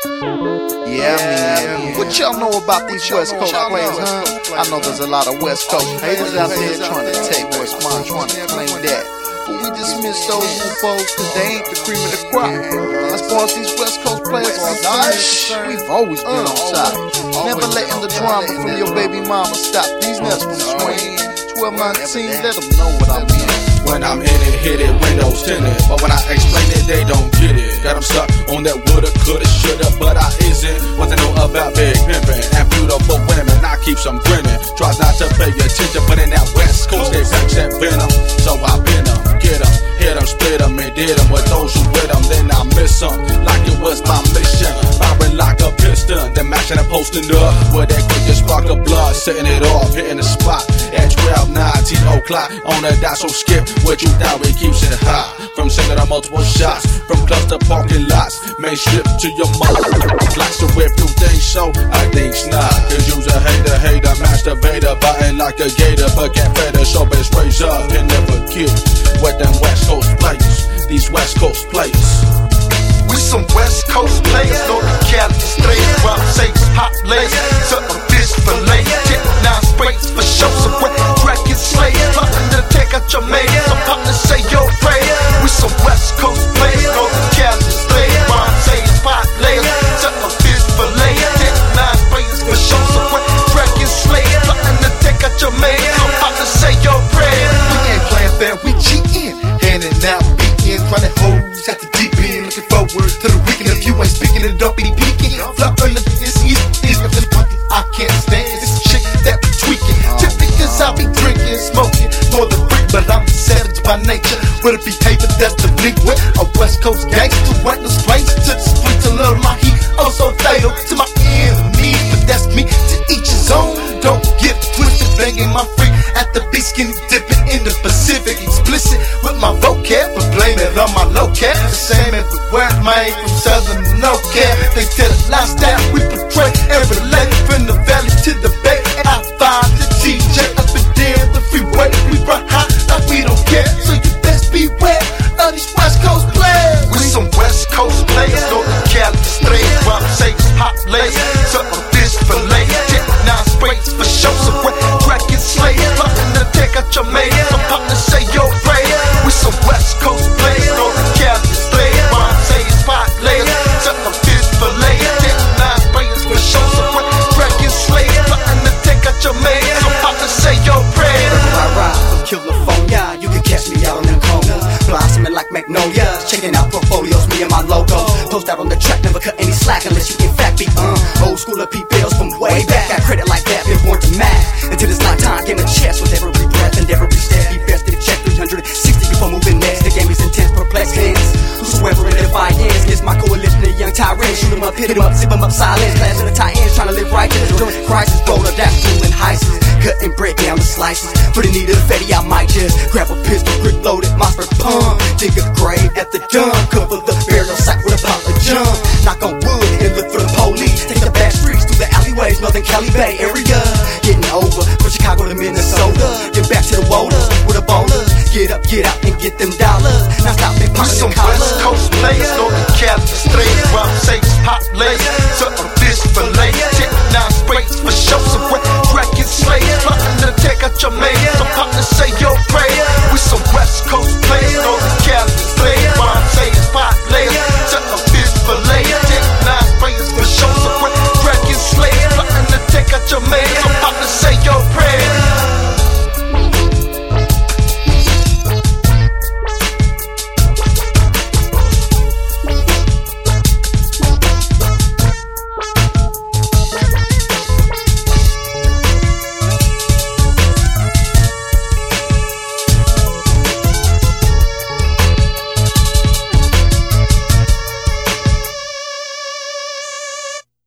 Yeah, man. What y'all know about these West Coast players, huh? I know there's a lot of West Coast haters out there trying to take what's mine, trying to claim that. But we dismiss those loopholes cause they ain't the cream of the crop. As far as these West Coast players are concerned, we've always been on top. Never letting the drama from your baby mama stop these nuts from swinging. 12, 19, let them know what I mean. When I'm in it, hit it, windows tinted. But when I explain it, they don't get it. Got them stuck on that woulda, coulda, shoulda, but I isn't. What they know about big pimpin' and beautiful women, I keep some grinning. Try not to pay attention, but in that West Coast, they vex and venom. So I been them, get them, hit them, split them, and did them with those who with them. Then I miss them, like it was my mission. Firing like a piston, then matching and posting up. With that setting it off, hitting the spot at 12, 19 o'clock on the dot. So skip what you thought, it keeps it hot. From single to multiple shots, from clubs to parking lots, main strip to your mother. Likes to whip you think so, I think not. Cause you's a hater, hater, masturbator, biting like a gator, but can't better, so best raise up, and never get with them West Coast players, these West Coast players. We some West Coast players, no Cali straight, rock sakes, hot lace, something fish sprays for show, some wet dragon slay, plotting to take out your man, some partners say yo pray. We some West Coast players, no Cali nature. With a behavior that's the delinquent. A West Coast gangster, reckless place to the streets and love my heat. Also fatal to my enemies, but that's me. To each his own. Don't get twisted, banging my freak at the beach, skinny dipping in the Pacific. Explicit with my vocab, but blame it on my low cap. The same everywhere, man, out on the track, never cut any slack unless you in fact be uh. Old school of bills from way back. Got credit like that, been born to math. Until this lifetime, game of chess with every breath and every step. Be best to check 360 before moving next. The game is intense, perplex hands. Whosoever in defiance gets my coalition of young tyrants. Shoot 'em up, hit 'em up, zip 'em up, silence. Class in the tie ends, trying to live righteous. During crisis, roller, that's doing heists. Cut and break down the slices. For the need of the fatty, I might just grab a pistol, grip loaded, monster pump. Dig a grave at the dump. Cover alleyways, Northern Cali Bay area. Getting over from Chicago to Minnesota. Get back to the water with a bowler. Get up, get out, and get them dollars. Now stop and pop some them West collars. Coast players, no Cali straight, rock sakes, hot lace,